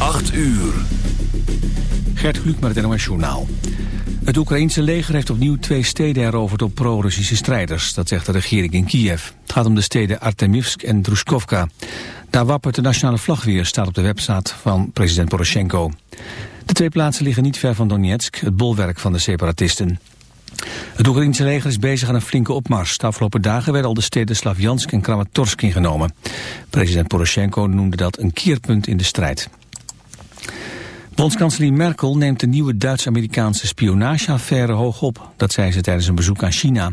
8 uur. Gert Kluk met het NOS Journaal. Het Oekraïense leger heeft opnieuw twee steden heroverd op pro-Russische strijders. Dat zegt de regering in Kiev. Het gaat om de steden Artemivsk en Druskovka. Daar wappert de nationale vlag weer, staat op de website van president Poroshenko. De twee plaatsen liggen niet ver van Donetsk, het bolwerk van de separatisten. Het Oekraïnse leger is bezig aan een flinke opmars. De afgelopen dagen werden al de steden Slavjansk en Kramatorsk ingenomen. President Poroshenko noemde dat een keerpunt in de strijd. Bondskanselier Merkel neemt de nieuwe Duits-Amerikaanse spionageaffaire hoog op. Dat zei ze tijdens een bezoek aan China.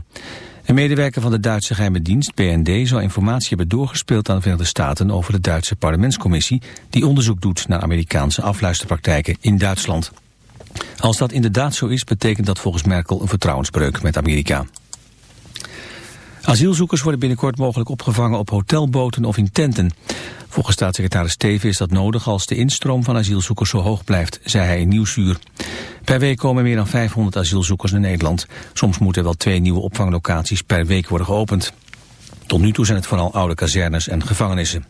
Een medewerker van de Duitse geheime dienst, BND, zou informatie hebben doorgespeeld aan de Verenigde Staten over de Duitse parlementscommissie die onderzoek doet naar Amerikaanse afluisterpraktijken in Duitsland. Als dat inderdaad zo is, betekent dat volgens Merkel een vertrouwensbreuk met Amerika. Asielzoekers worden binnenkort mogelijk opgevangen op hotelboten of in tenten. Volgens staatssecretaris Steven is dat nodig als de instroom van asielzoekers zo hoog blijft, zei hij in Nieuwsuur. Per week komen meer dan 500 asielzoekers naar Nederland. Soms moeten wel twee nieuwe opvanglocaties per week worden geopend. Tot nu toe zijn het vooral oude kazernes en gevangenissen.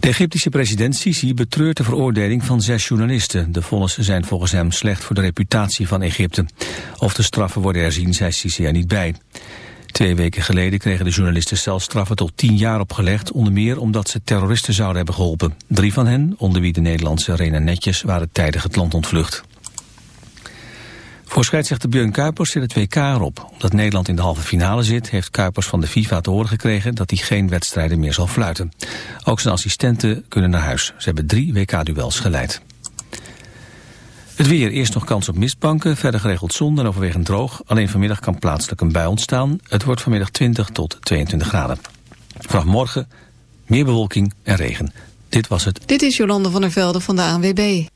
De Egyptische president Sisi betreurt de veroordeling van zes journalisten. De vonnissen zijn volgens hem slecht voor de reputatie van Egypte. Of de straffen worden herzien, zei Sisi er niet bij. Twee weken geleden kregen de journalisten celstraffen tot tien jaar opgelegd... onder meer omdat ze terroristen zouden hebben geholpen. Drie van hen, onder wie de Nederlandse Rena Netjes... waren tijdig het land ontvlucht. Voor scheidsrechter Björn Kuipers zit het WK erop. Omdat Nederland in de halve finale zit, heeft Kuipers van de FIFA te horen gekregen dat hij geen wedstrijden meer zal fluiten. Ook zijn assistenten kunnen naar huis. Ze hebben drie WK-duels geleid. Het weer, eerst nog kans op mistbanken, verder geregeld zon en overwegend droog. Alleen vanmiddag kan plaatselijk een bui ontstaan. Het wordt vanmiddag 20 tot 22 graden. Vanaf morgen meer bewolking en regen. Dit was het. Dit is Jolande van der Velde van de ANWB.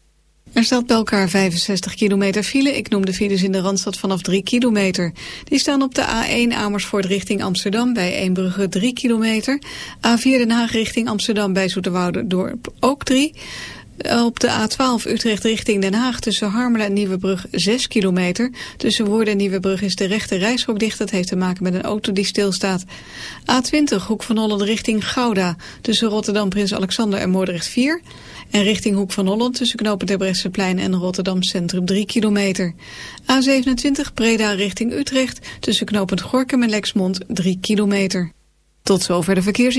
Er staat bij elkaar 65 kilometer file. Ik noem de files in de Randstad vanaf 3 kilometer. Die staan op de A1 Amersfoort richting Amsterdam bij Eembrugge 3 kilometer. A4 Den Haag richting Amsterdam bij Dorp ook 3. Op de A12 Utrecht richting Den Haag tussen Harmelen en Nieuwebrug 6 kilometer. Tussen Woerden en Nieuwebrug is de rechte reishok dicht. Dat heeft te maken met een auto die stilstaat. A20 Hoek van Holland richting Gouda. Tussen Rotterdam Prins Alexander en Moordrecht 4. En richting Hoek van Holland tussen knopen Terbrechtseplein en Rotterdam Centrum 3 kilometer. A27 Breda richting Utrecht tussen knopend Gorkum en Lexmond 3 kilometer. Tot zover de verkeers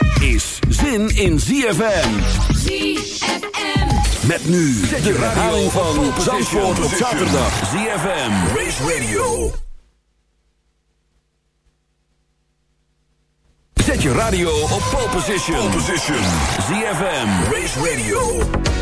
Is zin in ZFM. ZFM. Met nu de herhaling van Zandvoort op zaterdag. ZFM. Race Radio. Zet je radio op pole position. Pole position. ZFM. Race Radio.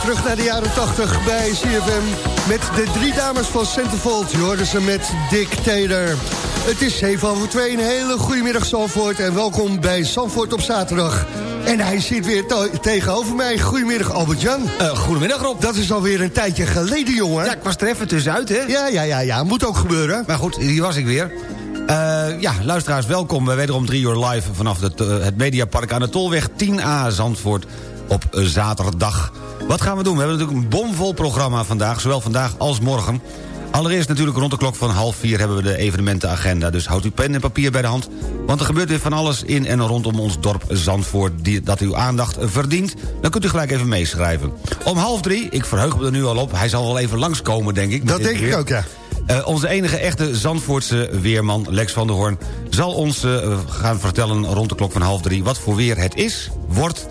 Terug naar de jaren 80 bij CFM... met de drie dames van Centerfold. Je hoorde ze met Dictator. Het is 7 over 2, een hele goede middag Zandvoort... en welkom bij Zandvoort op zaterdag. En hij zit weer tegenover mij. Goedemiddag Albert-Jan. Uh, goedemiddag Rob. Dat is alweer een tijdje geleden, jongen. Ja, ik was er even tussenuit, hè? Ja, ja, ja, ja. Moet ook gebeuren. Maar goed, hier was ik weer. Uh, ja, luisteraars, welkom. We wederom drie uur live vanaf het, uh, het Mediapark aan de Tolweg 10A Zandvoort op zaterdag. Wat gaan we doen? We hebben natuurlijk een bomvol programma vandaag, zowel vandaag als morgen. Allereerst natuurlijk rond de klok van half vier hebben we de evenementenagenda. Dus houdt uw pen en papier bij de hand. Want er gebeurt weer van alles in en rondom ons dorp Zandvoort... Die, dat uw aandacht verdient. Dan kunt u gelijk even meeschrijven. Om half drie, ik verheug me er nu al op... hij zal wel even langskomen, denk ik. Dat denk ik ook, ja. Uh, onze enige echte Zandvoortse weerman, Lex van der Hoorn... zal ons uh, gaan vertellen rond de klok van half drie... wat voor weer het is, wordt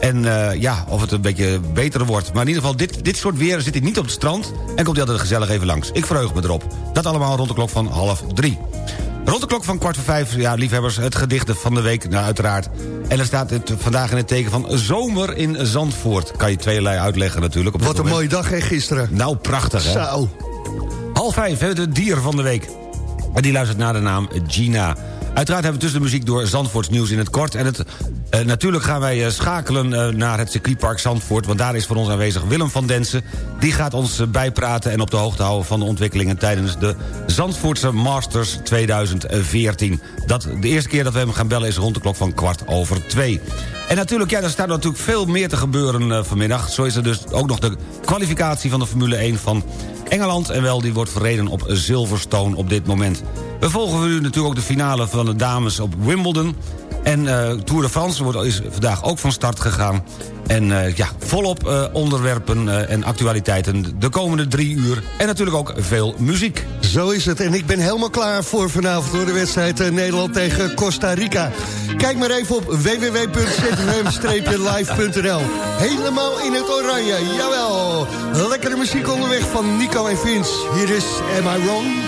en uh, ja, of het een beetje beter wordt. Maar in ieder geval, dit, dit soort weer zit hij niet op het strand... en komt hij altijd gezellig even langs. Ik verheug me erop. Dat allemaal rond de klok van half drie. Rond de klok van kwart voor vijf, ja, liefhebbers, het gedicht van de week, nou, uiteraard. En er staat het vandaag in het teken van zomer in Zandvoort. Kan je tweeërlei uitleggen natuurlijk. Op Wat een mooie dag, hè, gisteren. Nou, prachtig, hè? Zo. Half vijf, hè, het dier van de week. En die luistert naar de naam Gina. Uiteraard hebben we tussen de muziek door Zandvoorts nieuws in het kort. En het, uh, natuurlijk gaan wij uh, schakelen uh, naar het circuitpark Zandvoort... want daar is voor ons aanwezig Willem van Densen. Die gaat ons bijpraten en op de hoogte houden van de ontwikkelingen... tijdens de Zandvoortse Masters 2014. Dat, de eerste keer dat we hem gaan bellen is rond de klok van kwart over twee. En natuurlijk, ja, er staat natuurlijk veel meer te gebeuren vanmiddag. Zo is er dus ook nog de kwalificatie van de Formule 1 van Engeland... en wel, die wordt verreden op Silverstone op dit moment. We volgen nu natuurlijk ook de finale van de dames op Wimbledon... En uh, Tour de France wordt, is vandaag ook van start gegaan. En uh, ja, volop uh, onderwerpen en actualiteiten de komende drie uur. En natuurlijk ook veel muziek. Zo is het. En ik ben helemaal klaar voor vanavond door de wedstrijd Nederland tegen Costa Rica. Kijk maar even op www.zfm-live.nl Helemaal in het oranje, jawel. Lekkere muziek onderweg van Nico en Vince. Hier is Am I Wrong?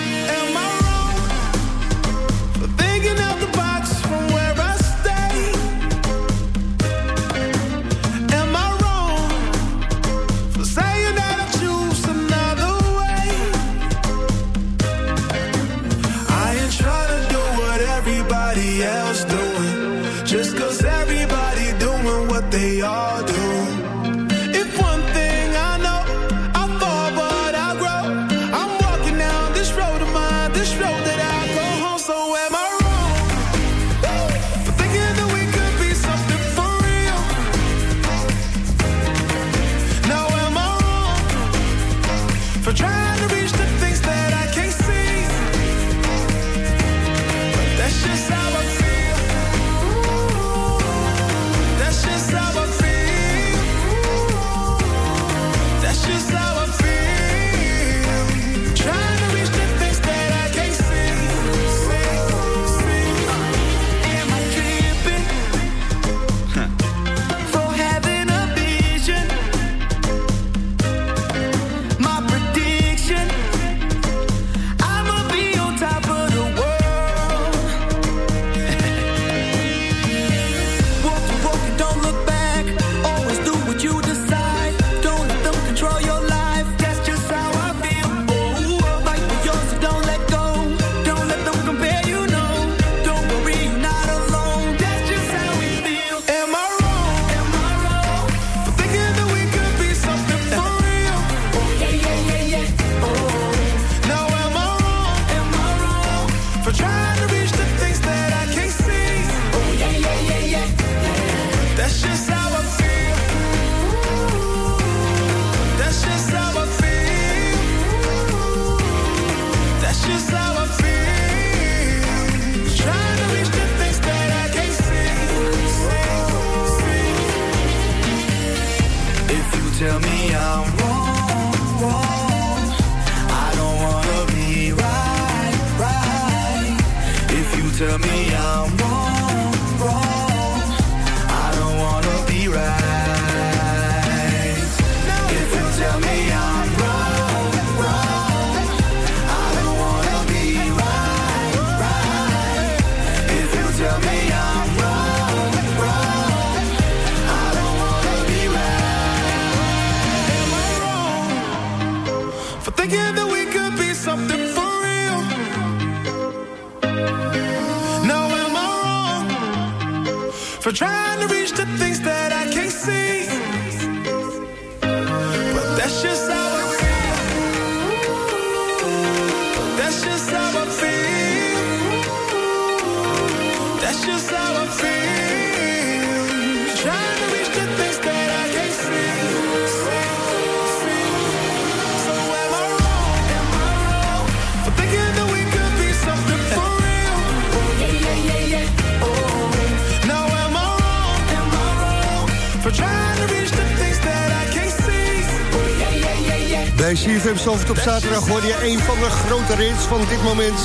Bij CFM Zalvert op zaterdag hoorde je een van de grote hits van dit moment.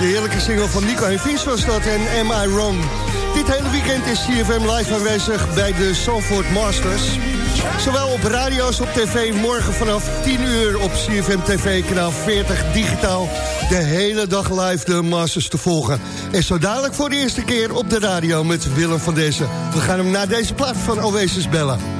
De heerlijke single van Nico en Vince was dat en Am I Wrong. Dit hele weekend is CFM live aanwezig bij de Zalvoort Masters. Zowel op radio als op tv, morgen vanaf 10 uur op CFM TV, kanaal 40 digitaal. De hele dag live de Masters te volgen. En zo dadelijk voor de eerste keer op de radio met Willem van Dessen. We gaan hem naar deze plaat van Oasis bellen.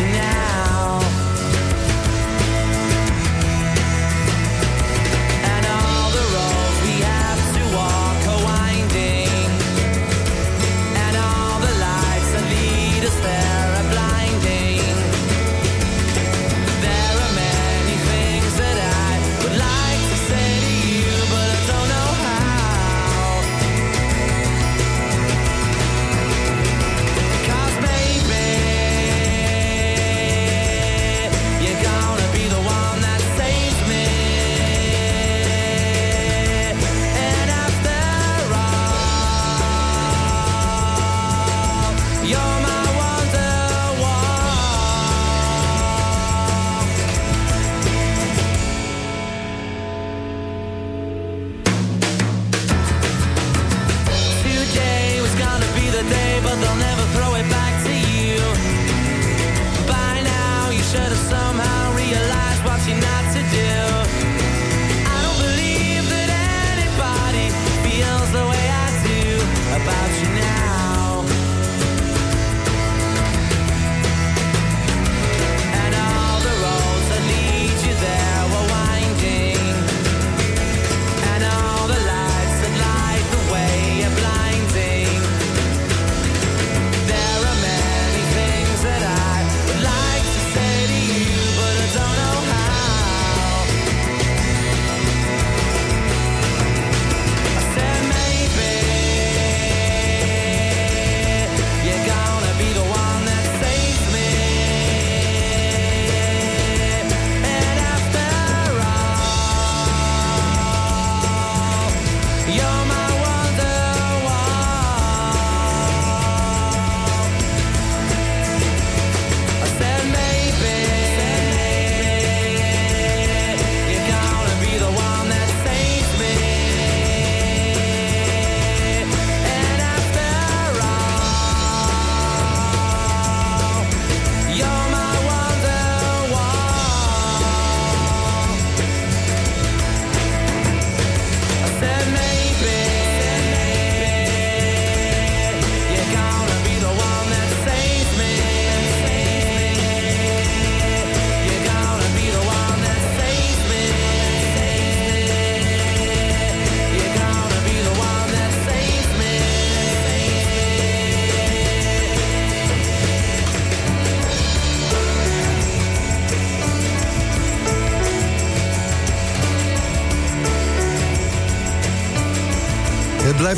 tonight.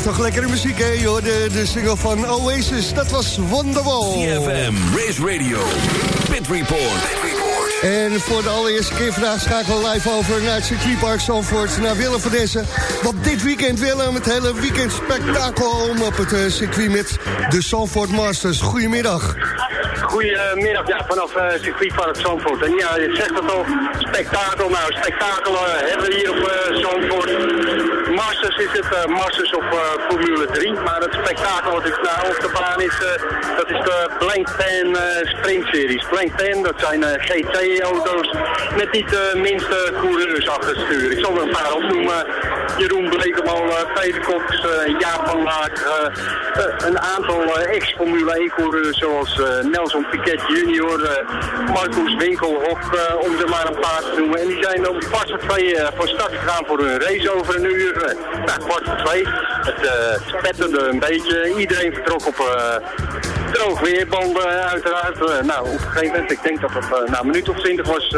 Toch lekkere muziek, hè? Joh, de, de single van Oasis, dat was Wonderwall. CFM, Race Radio, Pit Report. En voor de allereerste keer vandaag schakelen we live over naar het circuitpark Zandvoort, naar Willem van Dessen. Want dit weekend Willem, het hele weekend spektakel om op het eh, circuit met de Zandvoort Masters. Goedemiddag. Goedemiddag, ja, vanaf uh, circuitpark Zandvoort. En ja, je zegt het al, spektakel. Nou, spektakel eh, hebben we hier op eh, Zandvoort. Masters is het, eh, Masters op eh, Formule 3. Maar het spektakel wat ik nou op de baan is, eh, dat is de Blank eh, Sprint Series. Blank dat zijn GT-auto's met niet de minste coureurs achter het stuur. Ik zal er een paar opnoemen. Jeroen Blekemal, uh, Peter Cox, uh, Jaap van Laak, uh, een aantal ex-Formule 1-coureurs zoals Nelson Piquet junior, Marcus Winkelhof, om er maar een paar te noemen. En die zijn om voor twee van start gegaan voor een race over een uur. Nou, kwart voor twee. Het spetterde een beetje. Iedereen vertrok op droog weerbanden uiteraard. Uh, nou, op een gegeven moment, ik denk dat het uh, na een minuut of twintig was,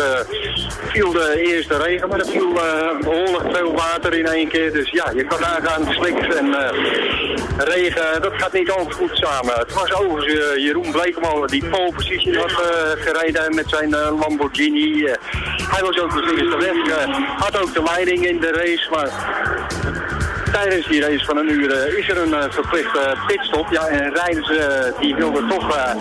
viel de eerste regen. Maar er viel behoorlijk veel water in één keer. Dus ja, je kan nagaan, sliks en regen, dat gaat niet altijd goed samen. Het was overigens Jeroen Bleekman die pole position had gereden met zijn Lamborghini. Hij was ook de eerste weg. Had ook de leiding in de race, maar tijdens die race van een uur uh, is er een uh, verplichte pitstop. Ja, en rijders uh, die wilden toch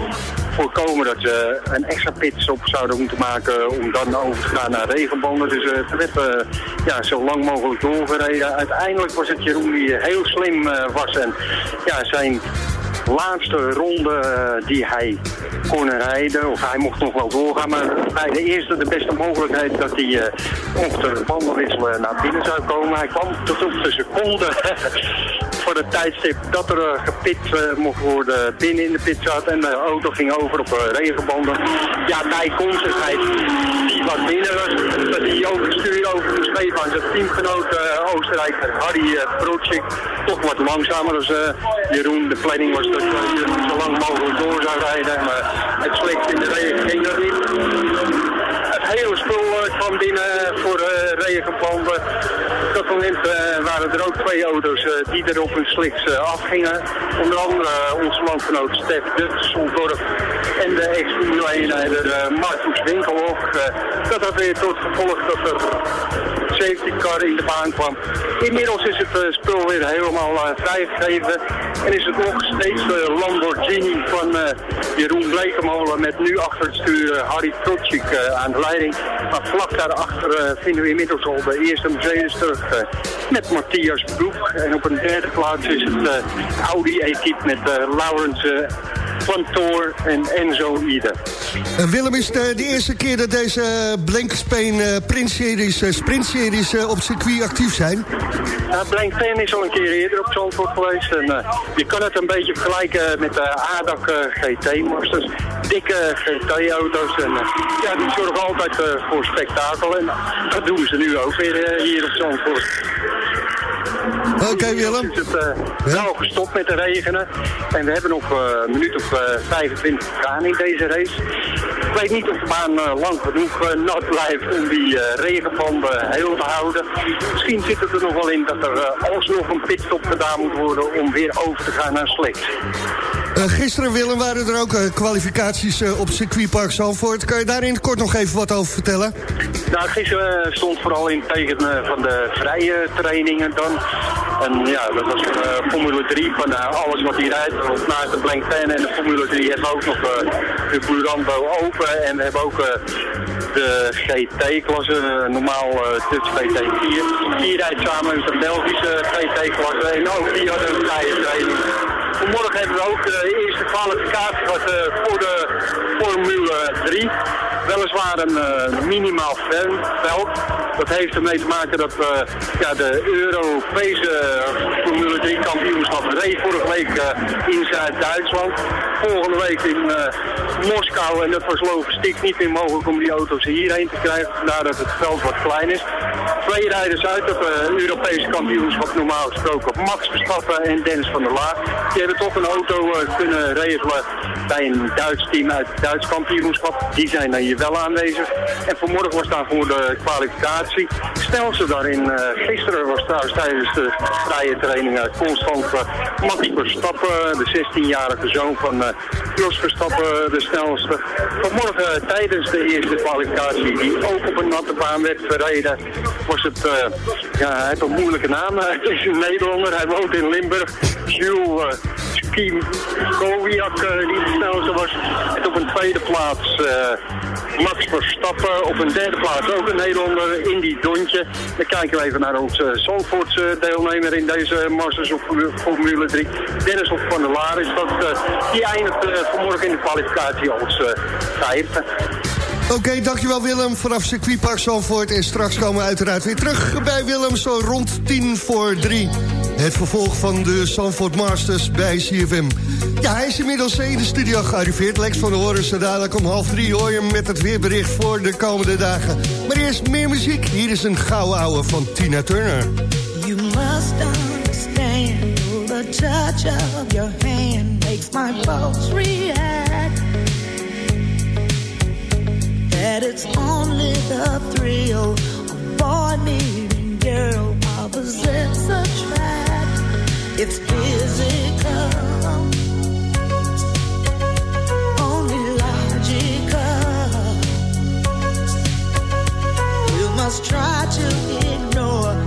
voorkomen dat ze een extra pitstop zouden moeten maken om dan over te gaan naar regenbanden. Dus het werd ja, zo lang mogelijk doorgereden. Uiteindelijk was het Jeroen die heel slim was en ja, zijn laatste ronde uh, die hij kon rijden, of hij mocht nog wel doorgaan, maar bij de eerste de beste mogelijkheid dat hij uh, mocht de banden wisselen naar binnen zou komen. Hij kwam tot op de seconde voor het tijdstip dat er uh, gepit mocht worden binnen in de pitzat en de auto ging over op regenbanden. Ja, bij konsigheid die wat binnen was, dat hij ook het stuur over geven aan zijn teamgenoot Oostenrijker Harry uh, toch wat langzamer dan Jeroen. De planning was dat je zo lang mogelijk door zou rijden. Maar het slikt in de regen ging dat niet. Het hele spul uh, kwam binnen voor uh, regenbanden. Op dat moment uh, waren er ook twee auto's die er op hun sliks afgingen. Onder andere onze landgenoot Stef Dutseldorf en de ex-Formule 1-rijder Marcus Winkelhoff. dat had weer tot gevolg dat er safety car in de baan kwam. Inmiddels is het uh, spul weer helemaal uh, vrijgegeven. En is het nog steeds de uh, Lamborghini van Jeroen Blekemolen met nu achter het stuur Harry Trotschik aan de leiding. Maar vlak daarachter vinden we inmiddels al de eerste Mercedes terug met Matthias Broek. En op een derde plaats is het Audi-equipe met Laurens van Toor en Enzo. Uh, Willem, is de, de, eerste keer dat deze Blank Spain uh, Print-series, uh, sprintseries op circuit actief zijn? Ja, Blank Spain is al een keer eerder op Zandvoort geweest. En, je kan het een beetje vergelijken met de ADAC GT-masters. Dikke GT-auto's. En ja, die zorgen altijd voor spektakel. En dat doen ze nu ook weer hier op Zandvoort. Oké okay, Willem. is het uh, ja? gestopt met de regenen. En we hebben nog uh, een minuut of uh, 25 gaan in deze race. Ik weet niet of de baan lang genoeg nat blijft om die regenbanden heel te houden. Misschien zit het er nog wel in dat er alsnog een pitstop gedaan moet worden om weer over te gaan naar slicks. gisteren Willem waren er ook kwalificaties op circuitpark Zalvoort. Kan je daar in het kort nog even wat over vertellen? Nou, gisteren stond vooral in teken van de vrije trainingen dan. En ja, dat was uh, Formule 3 van uh, alles wat hij rijdt. Naast de Blank Fan en de Formule 3 hebben we ook nog uh, de Burambo Open. En we hebben ook de GT-klasse, normaal Dutch GT4. Die rijdt samen met de Belgische GT-klasse. En ook die hadden een vrije training. Vanmorgen hebben we ook de eerste kwalificatie gehad voor de Formule 3 weliswaar een uh, minimaal veld. Dat heeft ermee te maken dat ja, de Europese Formule 3 kampioenschap reed vorige week in Zuid-Duitsland. Volgende week in Moskou en dat was logistiek niet meer mogelijk om die auto's hierheen te krijgen. Vandaar dat het veld wat klein is. twee rijders uit het eh, Europese kampioenschap normaal gesproken. Max Verstappen en Dennis van der. Die hebben toch een auto eh, kunnen regelen bij een Duits team uit het Duits kampioenschap. Die zijn dan hier wel aanwezig. En vanmorgen was daar voor de kwalificatie. Snelste daarin, eh, gisteren was trouwens tijdens de vrije training constant eh, Max Verstappen, de 16-jarige zoon van eh, Jos Verstappen, de snelste. Vanmorgen eh, tijdens de eerste kwalificatie, die ook op een natte baan werd verreden, was het, eh, ja, hij heeft een moeilijke naam. Hij is een Nederlander, hij woont in Limburg. Jules Kim Kowiak, die de snelste was. En op een tweede plaats Max Verstappen. Op een derde plaats ook een Nederlander, Indy Dontje. Dan kijken we even naar onze Zandvoortse deelnemer in deze Masters of Formule 3. Dennis of van der Laar is dat. eh, die eindigt eh, vanmorgen in de kwalificatie als eh, vijfde. Oké, dankjewel Willem vanaf circuitpark Zandvoort. En straks komen we uiteraard weer terug bij Willem, zo rond tien voor drie. Het vervolg van de Zandvoort Masters bij CFM. Ja, hij is inmiddels in de studio gearriveerd. Lex van de Horen, zo dadelijk om half drie hoor je met het weerbericht voor de komende dagen. Maar eerst meer muziek. Hier is een gouden ouwe van Tina Turner. You must understand the touch of your hand makes my pulse react. That it's only the thrill of boy meeting girl opposites attract. It's physical, only logical. You must try to ignore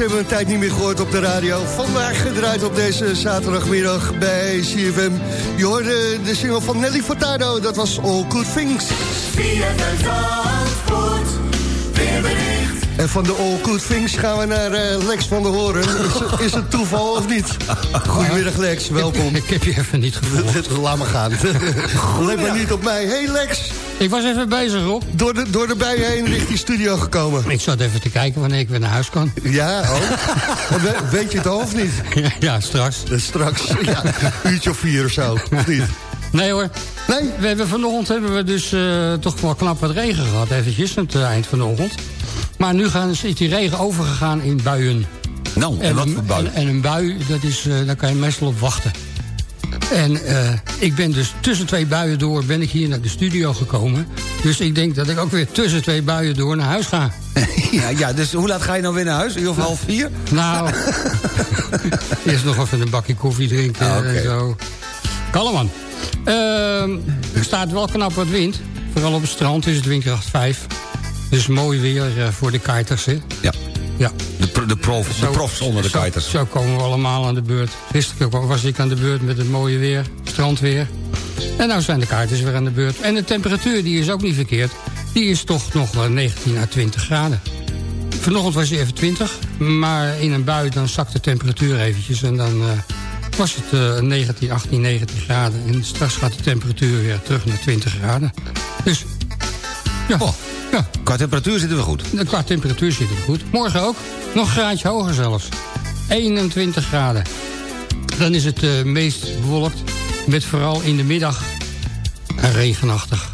hebben we een tijd niet meer gehoord op de radio. Vandaag gedraaid op deze zaterdagmiddag bij CFM. Je hoorde de single van Nelly Furtado, dat was All Good Things. En van de All Good Things gaan we naar eh, Lex van der Horen. Is, is het toeval of niet? Goedemiddag Lex, welkom. Ik heb je even niet gevolgd. Laat me gaan. Let maar niet op mij. Hey Lex. Ik was even bezig, Rob. Door de, door de bijen heen richting studio gekomen. Ik zat even te kijken wanneer ik weer naar huis kan. Ja, oh. We- Weet je het al of niet? Ja, straks. Straks, ja. Uurtje of vier of zo, of niet? Nee hoor. Nee? We hebben vanochtend hebben we dus eh, toch wel knap wat regen gehad, eventjes, aan het eh, eind van de ochtend. Maar nu gaan, is die regen overgegaan in buien. Nou, en wat voor bui? En, en een bui, dat is, eh, daar kan je meestal op wachten. En eh, ik ben dus tussen twee buien door ben ik hier naar de studio gekomen. Dus ik denk dat ik ook weer tussen twee buien door naar huis ga. Ja, ja, dus hoe laat ga je nou weer naar huis? Uur of half vier? Nou, eerst nog even een bakje koffie drinken Ah, en zo. Kalleman. Ehm er staat wel knap wat wind. Vooral op het strand is het windkracht 5. Dus mooi weer eh, voor de kiters, hè? Ja. Ja. De, pro- de, prof, de profs onder de zo- kiters. Zo komen we allemaal aan de beurt. Gisteren was ik aan de beurt met het mooie weer, strandweer. En nou zijn de kaartjes weer aan de beurt. En de temperatuur die is ook niet verkeerd. Die is toch nog wel 19 à 20 graden. Vanochtend was hij even 20, maar in een bui dan zakt de temperatuur eventjes. En dan eh, was het eh, 19, 18, 19 graden. En straks gaat de temperatuur weer terug naar 20 graden. Dus, ja. Oh. Ja. Qua temperatuur zitten we goed. De- Qua temperatuur zit het goed. Morgen ook. Nog een graadje hoger zelfs. 21 graden. Dan is het eh, meest bewolkt. Met vooral in de middag een regenachtig.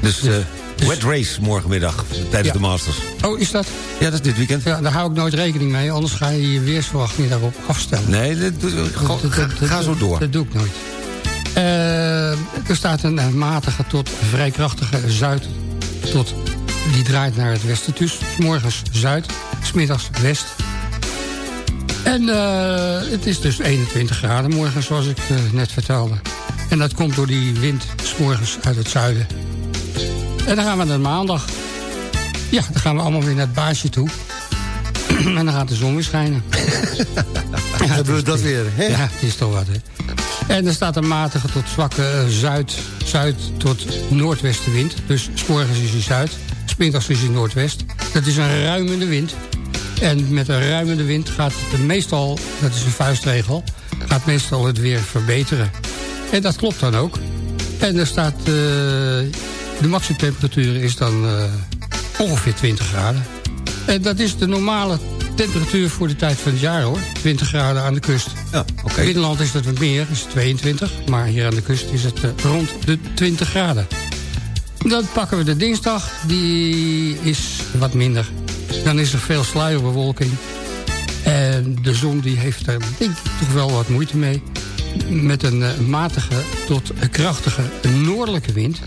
Dus eh, wet race morgenmiddag tijdens Ja. de Masters. Oh, is dat? Ja, dat is dit weekend. Ja, daar hou ik nooit rekening mee. Anders ga je je weersverwachting daarop afstellen. Nee, dat, ga, zo door. Dat doe ik nooit. Eh, er staat een eh, matige tot vrij krachtige zuid tot... Die draait naar het westen. Dus morgens zuid, smiddags west. En eh, het is dus 21 graden morgen, zoals ik eh, net vertelde. En dat komt door die wind 's morgens uit het zuiden. En dan gaan we naar maandag. Ja, dan gaan we allemaal weer naar het baasje toe. en dan gaat de zon weer schijnen. Ja, Hebben we dat weer, hè? Ja, het is toch wat, hè. En er staat een matige tot zwakke eh, zuid, zuid tot noordwestenwind. Dus s morgens is hij zuid, smiddags is hij noordwest. Dat is een ruimende wind. En met een ruimende wind gaat het meestal, dat is een vuistregel... gaat meestal het weer verbeteren. En dat klopt dan ook. En er staat, eh, de maximumtemperatuur is dan eh, ongeveer 20 graden. En dat is de normale temperatuur voor de tijd van het jaar, hoor. 20 graden aan de kust. Ja. In Binnenland is dat wat meer, is het 22. Maar hier aan de kust is het eh, rond de 20 graden. Dan pakken we de dinsdag, die is wat minder. Dan is er veel sluierbewolking. En de zon die heeft daar denk ik toch wel wat moeite mee. Met een eh, matige tot krachtige noordelijke wind.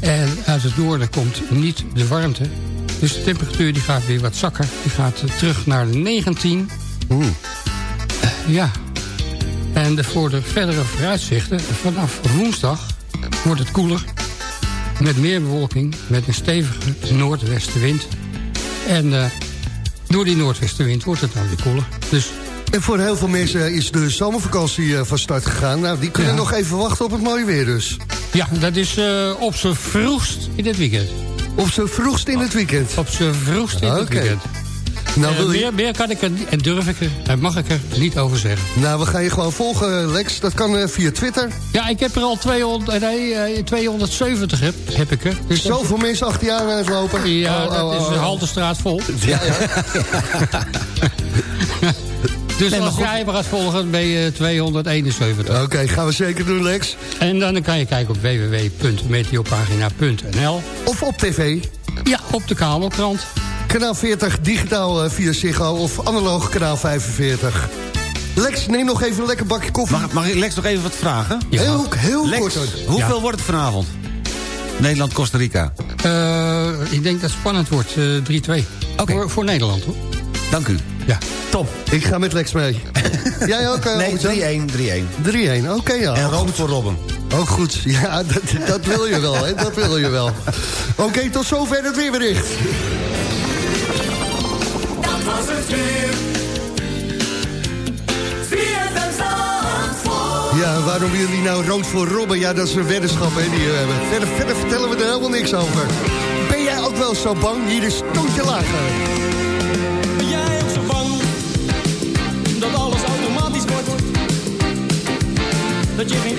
En uit het noorden komt niet de warmte. Dus de temperatuur die gaat weer wat zakken. Die gaat terug naar de 19. Eh, ja. En de, voor de verdere vooruitzichten, vanaf woensdag wordt het koeler. Met meer bewolking, met een stevige noordwestenwind. En eh, door die noordwestenwind wordt het dan weer koeler. Dus En voor heel veel mensen is de zomervakantie eh, van start gegaan. Nou, die kunnen Ja. nog even wachten op het mooie weer dus. ja, dat is eh, op z'n vroegst in het weekend. Op z'n vroegst in het weekend. Op z'n vroegst in het weekend. Nou, Eh, wil je, meer, meer kan ik er en durf ik er en mag ik er niet over zeggen. nou, we gaan je gewoon volgen, Lex. Dat kan eh, via Twitter. Ja, ik heb er al 200, nee, eh, 270 heb, heb ik er. Dus dat- Zoveel mensen achter je aan het lopen. Ja, Oh, dat oh, is oh, de oh. Haltestraat vol. Ja, ja. Dus als jij me gaat volgen, ben je 271. Oké, gaan we zeker doen, Lex. En dan kan je kijken op www.meteopagina.nl. Of op tv. Ja, op de kabelkrant. Kanaal 40 digitaal eh, via Ziggo of analoog kanaal 45. Lex, neem nog even een lekker bakje koffie. Mag, mag ik Lex nog even wat vragen? Ja. Heel, heel Lex, kort. hoeveel wordt het vanavond? Nederland-Costa Rica. Eh, ik denk dat het spannend wordt. eh 3-2. Oké. Voor, voor Nederland, hoor. Dank u. Ja. Top. Ik ga met Lex mee. Jij ook, eh, Nee, Albert-Jan? 3-1, 3-1. 3-1, oké ja. En rood voor Robben. Oh goed, ja, dat, dat wil je wel, hè? dat wil je wel. Oké, tot zover het weerbericht. waarom jullie nou rood voor Robben? Ja, dat is een weddenschap hè, die we hebben. Verder, verder vertellen we er helemaal niks over. Ben jij ook wel zo bang? Hier is Toontje Lager. Ben jij ook zo bang dat alles automatisch wordt? Dat je geen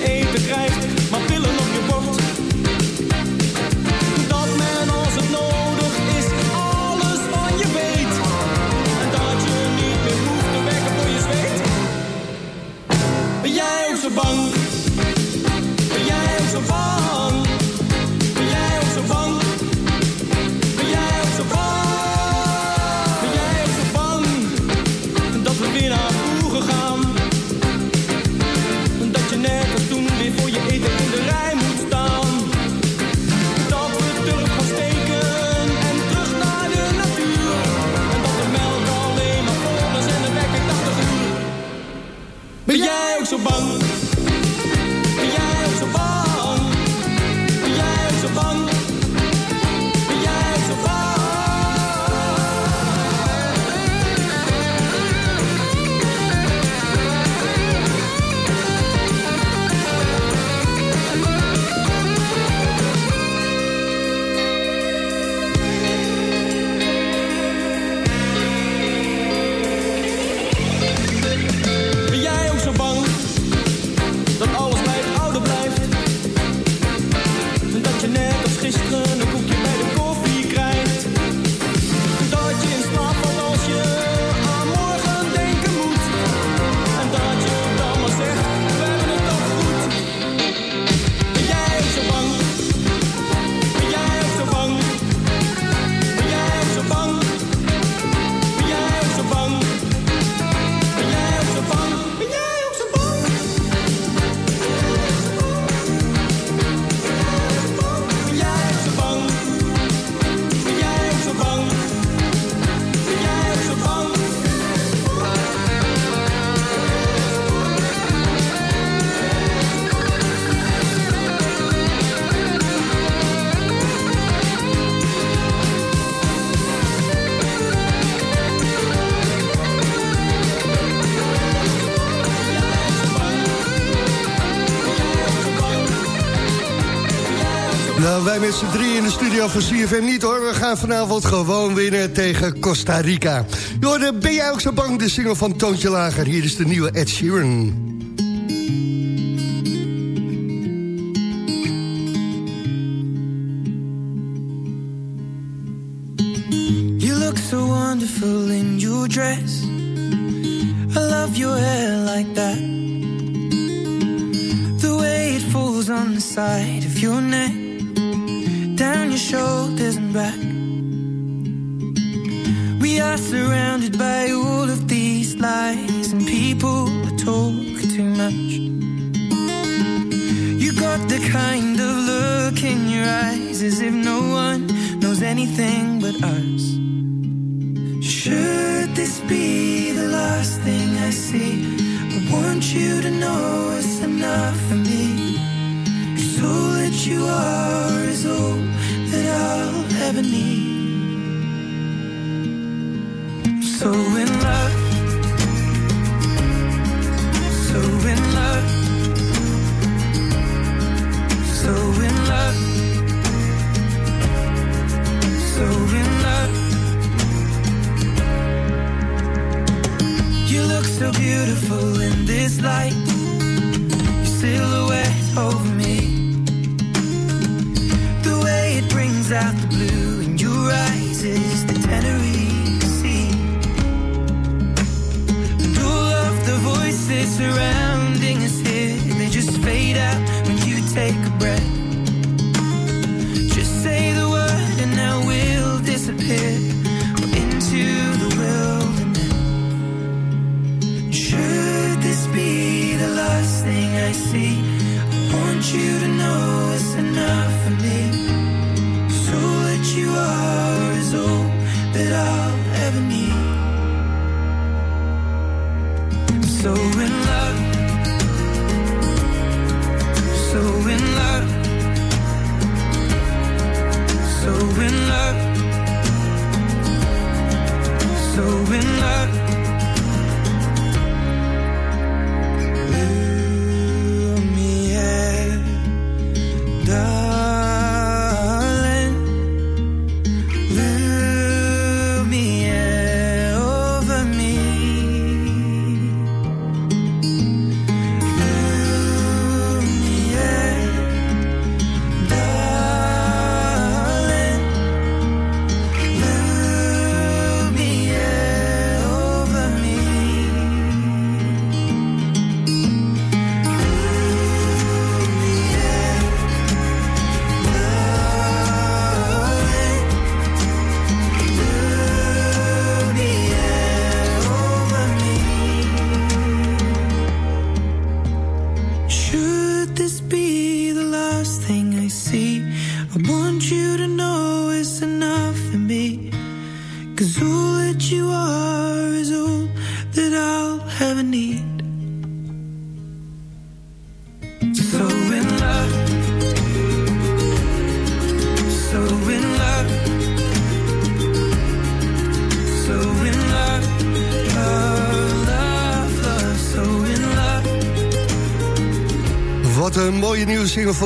met drie in de studio van CFM niet hoor. We gaan vanavond gewoon winnen tegen Costa Rica. Jorden, ben jij ook zo bang? De single van Toontje Lager. Hier is de nieuwe Ed Sheeran.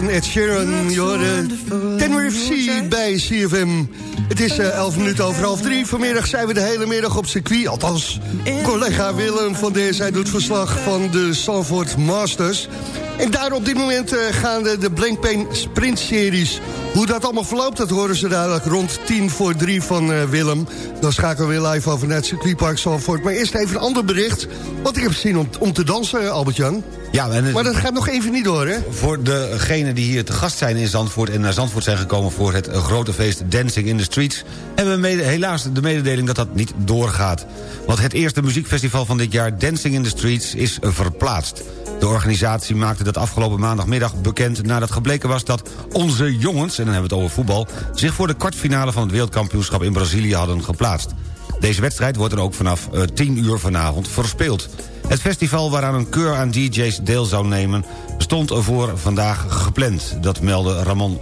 Van Ed Sheeran. Hoorde Tenerife Sea bij CFM. Het is eh, 11 minuten over half drie. Vanmiddag zijn we de hele middag op circuit. Althans, collega Willem van Dees, hij doet verslag van de Sanford Masters. En daar op dit moment eh, gaan de, de Blank Pain Sprint Series. Hoe dat allemaal verloopt, dat horen ze dadelijk rond 10 voor 3 van eh, Willem. Dan schakelen we weer live over naar het circuitpark Sanford. Maar eerst even een ander bericht. Want ik heb zin om, om te dansen, Albert-Jan. Ja, en het- Maar dat gaat nog even niet door, hè? Voor degenen die hier te gast zijn in Zandvoort... en naar Zandvoort zijn gekomen voor het eh, grote feest Dancing in the Streets... hebben we mede, helaas de mededeling dat dat niet doorgaat. Want het eerste muziekfestival van dit jaar, Dancing in the Streets, is verplaatst. De organisatie maakte dat afgelopen maandagmiddag bekend... nadat gebleken was dat onze jongens, en dan hebben we het over voetbal... zich voor de kwartfinale van het wereldkampioenschap in Brazilië hadden geplaatst. Deze wedstrijd wordt er ook vanaf eh, 10 uur vanavond verspeeld. Het festival waaraan een keur aan DJ's deel zou nemen... stond voor vandaag gepland. Dat meldde Ramon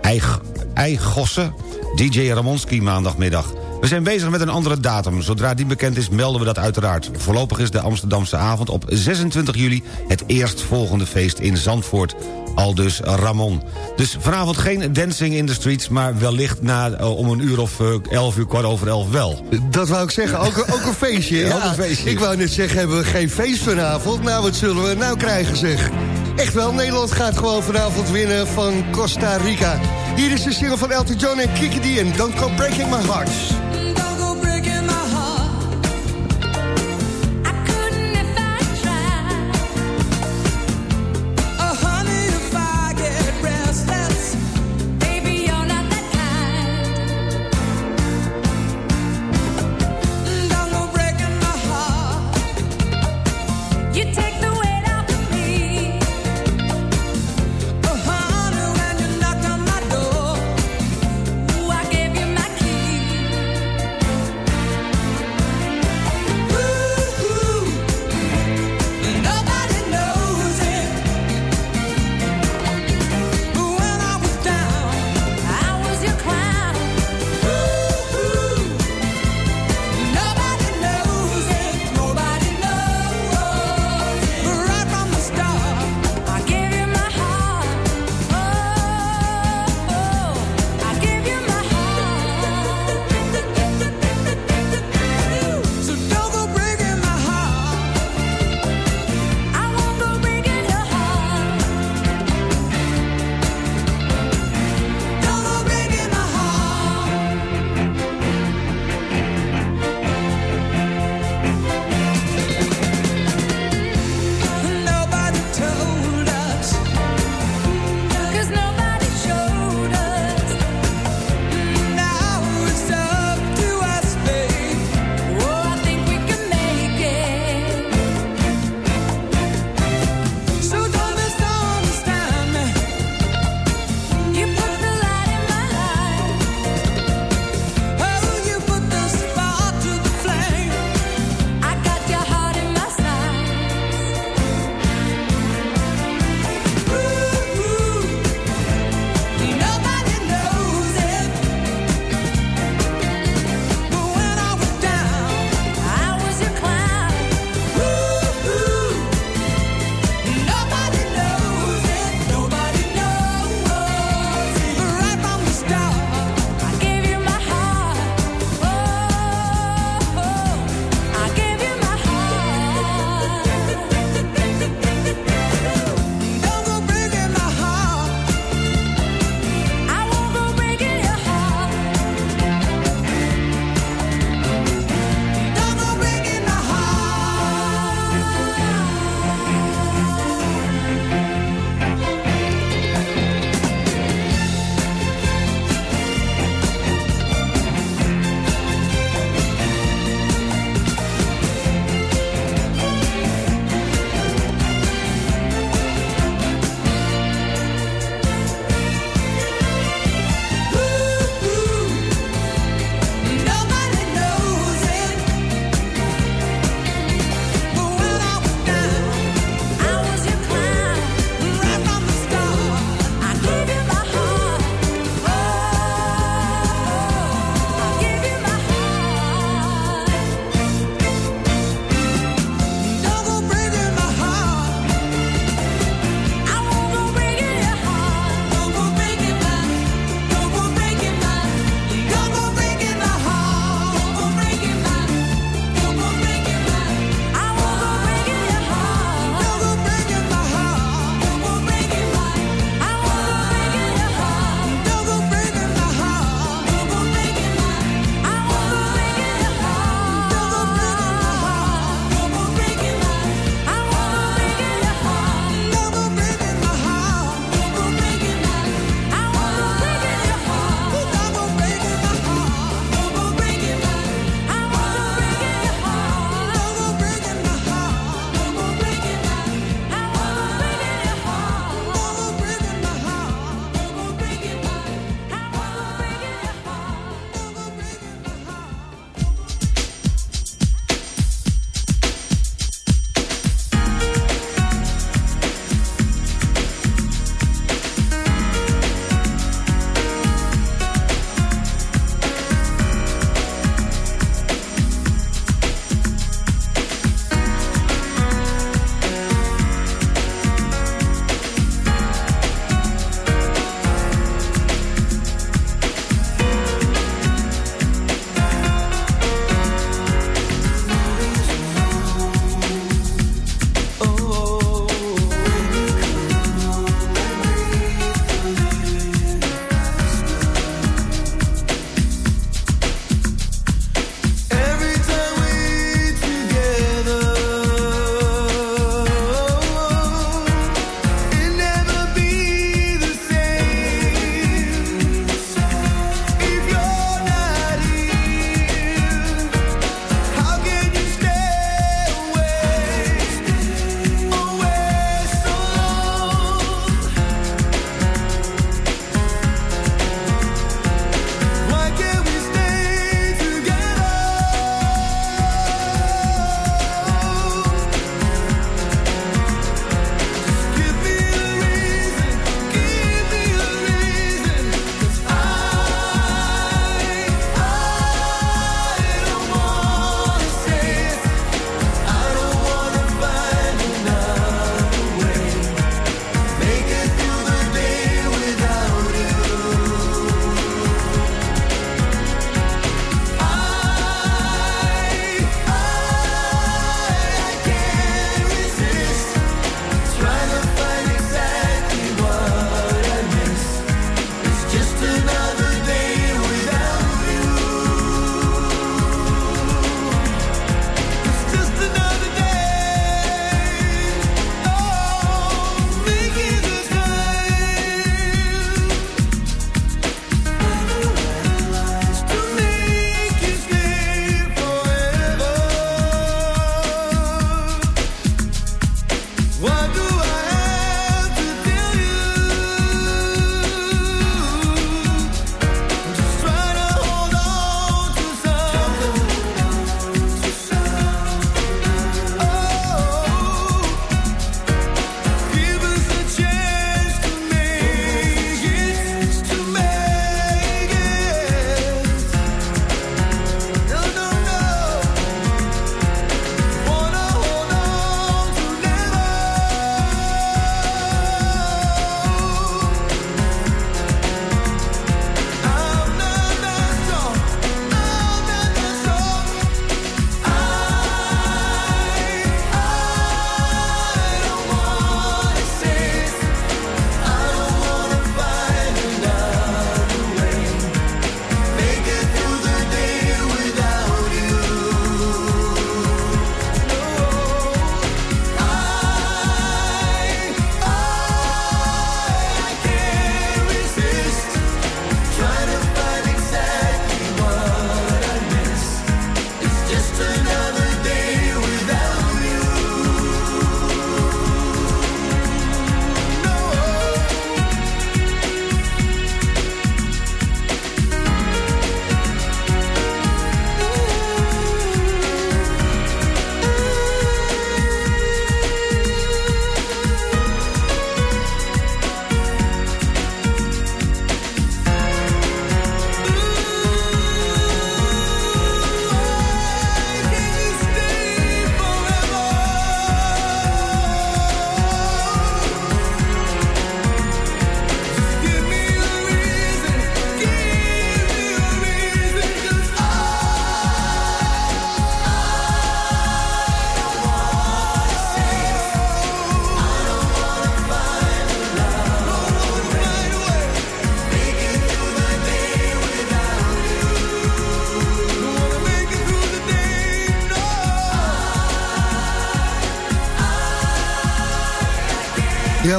Eig- Eigosse, DJ Ramonski maandagmiddag. We zijn bezig met een andere datum. Zodra die bekend is, melden we dat uiteraard. Voorlopig is de Amsterdamse avond op 26 juli... het eerstvolgende feest in Zandvoort. Al dus Ramon. Dus vanavond geen dancing in the streets... maar wellicht na, eh, om een uur of eh, 11 uur, kwart over 11 wel. Dat wou ik zeggen, ook, ook een feestje. Ja, Ja, ook een feestje. Ik wou net zeggen, hebben we geen feest vanavond? Nou, wat zullen we nou krijgen, zeg? Echt wel, Nederland gaat gewoon vanavond winnen van Costa Rica. Hier is de single van Elton John en Kiki D en Don't Go Breaking My Heart.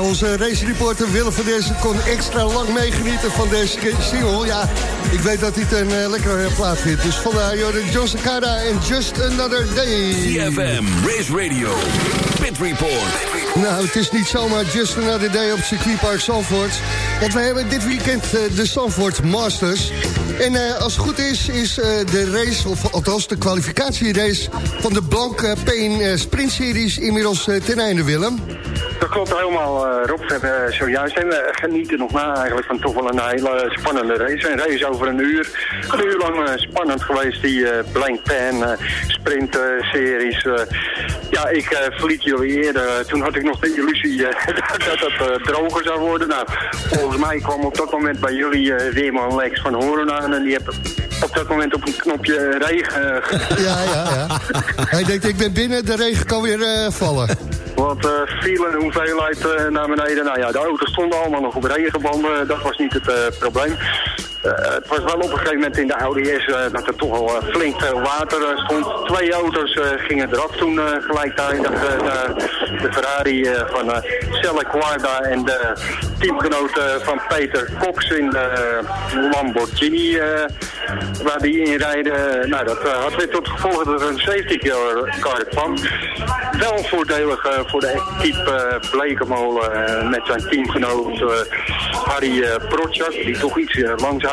Onze race reporter Willem van deze kon extra lang meegenieten van deze single. Ja, ik weet dat hij het een uh, lekkere plaat vindt. Dus vandaar Jordan John en Just Another Day. CFM, Race Radio, Pit Report. Nou, het is niet zomaar Just Another Day op circuitpark Zandvoort. Want we hebben dit weekend uh, de Zandvoort Masters. En uh, als het goed is, is uh, de race, of althans de kwalificatierace... van de Blank Pain Sprint Series inmiddels ten einde, Willem. Dat klopt helemaal, uh, Rob. We hebben zojuist en we genieten nog na eigenlijk van toch wel een hele spannende race. Een race over een uur. Een uur lang spannend geweest, die uh, Blank Pan sprint series. ja, ik verliet jullie eerder. Toen had ik nog de illusie dat het droger zou worden. Nou, volgens mij kwam op dat moment bij jullie Weerman Lex van Horen aan. En die heeft op dat moment op een knopje regen Ja, ja, ja. Hij denkt, ik ben binnen, de regen kan weer vallen. Wat uh, viel een hoeveelheid uh, naar beneden. Nou ja, de auto's stonden allemaal nog op regenbanden. Dat was niet het probleem. Het was wel op een gegeven moment in de Audi S dat er toch al flink veel water stond. Twee auto's gingen eraf toen gelijktijdig. De, de, Ferrari van Celle Guarda en de teamgenoot van Peter Cox in de Lamborghini waar die in rijden. nou, dat had weer tot gevolg dat er een safety car kwam. Wel voordelig voor de uh, Blekemolen uh, met zijn teamgenoot uh, Harry uh, Protjak, die toch iets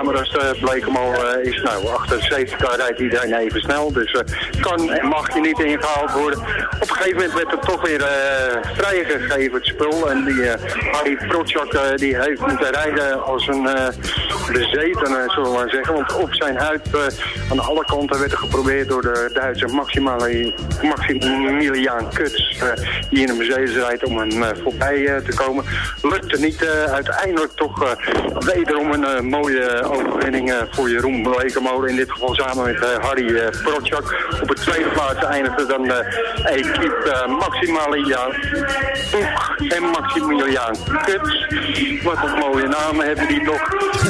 langzamer als de Blekemolen is. Nou, achter de safety rijdt iedereen even snel, dus kan en mag je niet ingehaald worden. Op een gegeven moment werd er toch weer vrijgegeven het spul en die Harry Protjak die heeft moeten rijden als een bezetene, zullen we maar zeggen. Want op zijn huid aan alle kanten werd er geprobeerd door de Duitse Maximiliaan Kuts die in een Mercedes rijdt om hem uh, voorbij uh, te komen. Lukte niet. Uh, uiteindelijk toch wederom een mooie overwinning voor Jeroen Blekemolen. In dit geval samen met Harry Protjak. Op het tweede plaats eindigde dan de equipe Maximiliaan Boek en Maximiliaan Kuts. Wat een mooie namen hebben die toch.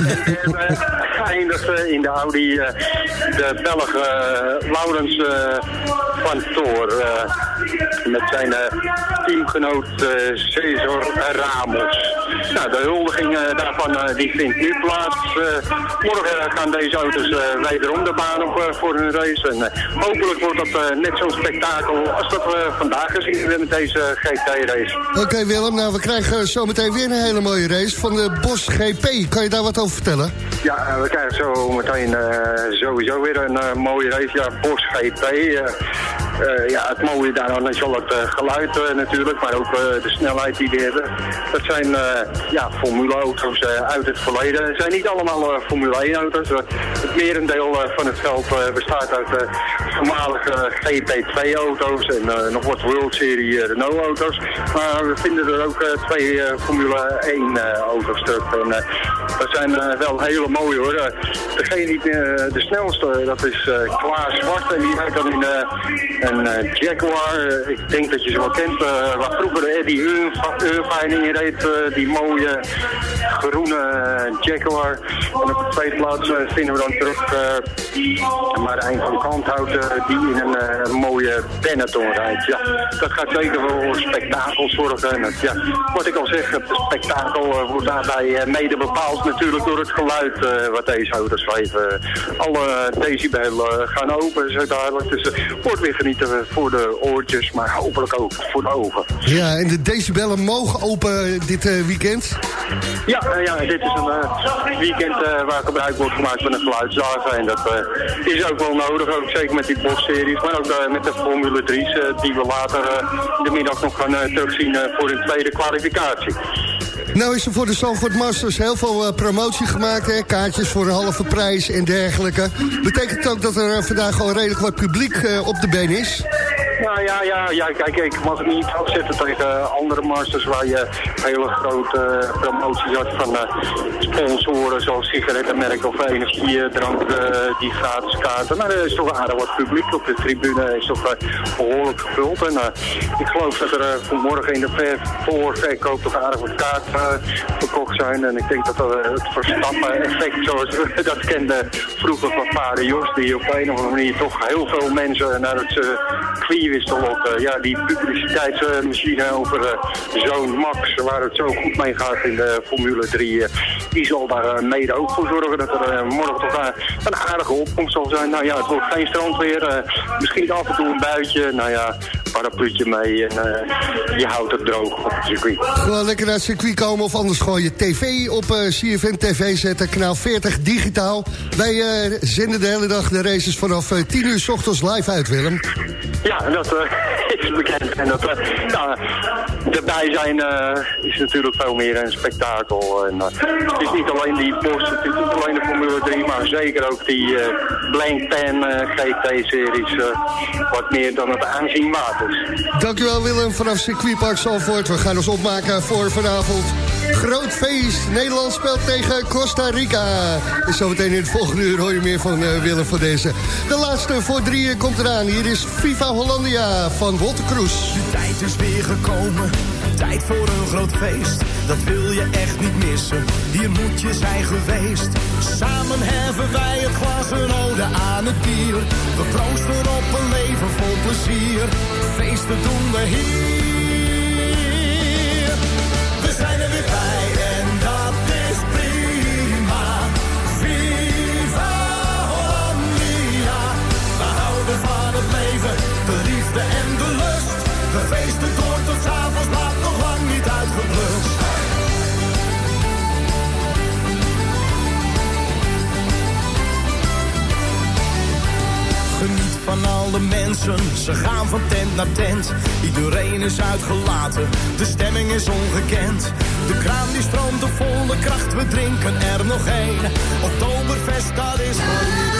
en eindigde in de Audi de Belg Laurens van Toor. Met zijn teamgenoot uh, Cesar Ramos. Nou, de huldiging uh, daarvan die vindt nu plaats. morgen gaan deze auto's wederom de baan op voor hun race. En hopelijk wordt dat net zo'n spektakel als dat we vandaag gezien hebben met deze GT-race. Oké okay, Willem, nou we krijgen zometeen weer een hele mooie race van de Bos GP. Kan je daar wat over vertellen? Ja, we krijgen zo meteen sowieso weer een mooie race. Ja, Bos GP. ja, het mooie daarvan is al het geluid natuurlijk, maar ook uh, de snelheid die we hebben. Dat zijn ja, formule-auto's uit het verleden. Het zijn niet allemaal Formule 1-auto's. het merendeel van het veld bestaat uit voormalige GP2-auto's en nog wat World Series Renault-auto's. Maar we vinden er ook twee Formule 1-auto's terug. En, dat zijn wel hele mooie hoor. Degene die de snelste, dat is Klaas Zwart en die rijdt dan in een Jaguar. Ik denk dat je ze wel kent. Uh, waar vroeger Eddie Irvine in reed, die mooie groene Jaguar. En op de tweede plaats vinden we dan terug Marijn van Kanthout, die in een mooie Benetton rijdt. Ja, dat gaat zeker voor spektakel zorgen. En ja, wat ik al zeg, het spektakel wordt daarbij mede bepaald natuurlijk door het geluid wat deze auto's geven. Alle decibellen gaan open, zo duidelijk. Dus het wordt weer genieten voor de oortjes, maar hopelijk ook voor de ogen. Ja, en de decibellen mogen open dit uh, weekend? Ja, uh, ja, dit is een uh, weekend waar gebruik wordt gemaakt van een geluidsdagen. En dat is ook wel nodig, ook zeker met die bosseries. Maar ook met de Formule 3's die we later de middag nog gaan terugzien voor een tweede kwalificatie. Nou is er voor de Zandvoort Masters heel veel uh, promotie gemaakt. Hè? Kaartjes voor een halve prijs en dergelijke. Betekent ook dat er uh, vandaag al redelijk wat publiek uh, op de been is? Nou ja, ja, ja, kijk, ik mag het niet afzetten tegen andere masters waar je hele grote promoties had van sponsoren zoals sigarettenmerk of energiedrank die gratis kaarten. Maar er is toch aardig wat publiek op de tribune, is toch behoorlijk gevuld. En ik geloof dat er vanmorgen in de voorverkoop toch aardig wat kaarten verkocht zijn. En ik denk dat het Verstappen-effect, zoals we dat kenden vroeger van vader Jos, die op een of andere manier toch heel veel mensen naar het circuit die wist te lokken. Ja, die publiciteitsmachine over eh, zo'n Max, waar het zo goed mee gaat in de Formule 3, eh, die zal daar eh, mede ook voor zorgen dat er eh, morgen toch eh, een aardige opkomst zal zijn. Nou ja, het wordt geen strandweer, eh, misschien af en toe een buitje, nou ja, parapluutje mee en eh, je houdt het droog op het circuit. Gewoon lekker naar het circuit komen of anders gewoon je tv op eh CFM TV zetten. Kanaal 40 digitaal. Wij eh, zenden de hele dag de races vanaf eh, 10 uur s ochtends live uit, Willem. Ja, dat is bekend. En dat, nou, erbij zijn is natuurlijk veel meer een spektakel. En, het is niet alleen die Porsche, het is niet alleen de Formule 3, maar zeker ook die Blank Pan eh, GT-series, wat meer dan het aanzien waard Dankjewel Willem vanaf circuitpark Zalvoort. We gaan ons opmaken voor vanavond. Groot feest. Nederland speelt tegen Costa Rica. En zometeen in het volgende uur hoor je meer van eh, Willem van deze. De laatste voor drieën komt eraan. Hier is Viva Hollandia van Wolter Kroes. De tijd is weer gekomen, tijd voor een groot feest. Dat wil je echt niet missen, hier moet je zijn geweest. Samen heffen wij het glas een ode aan het bier. We proosten op een leven vol plezier. Feesten doen we hier. We zijn er weer bij en dat is prima. Viva Hollandia. We houden van het leven, de liefde en de lust. We feesten van al de mensen, ze gaan van tent naar tent. Iedereen is uitgelaten, de stemming is ongekend. De kraan die stroomt op volle kracht, we drinken er nog één. Oktoberfest, dat is voor.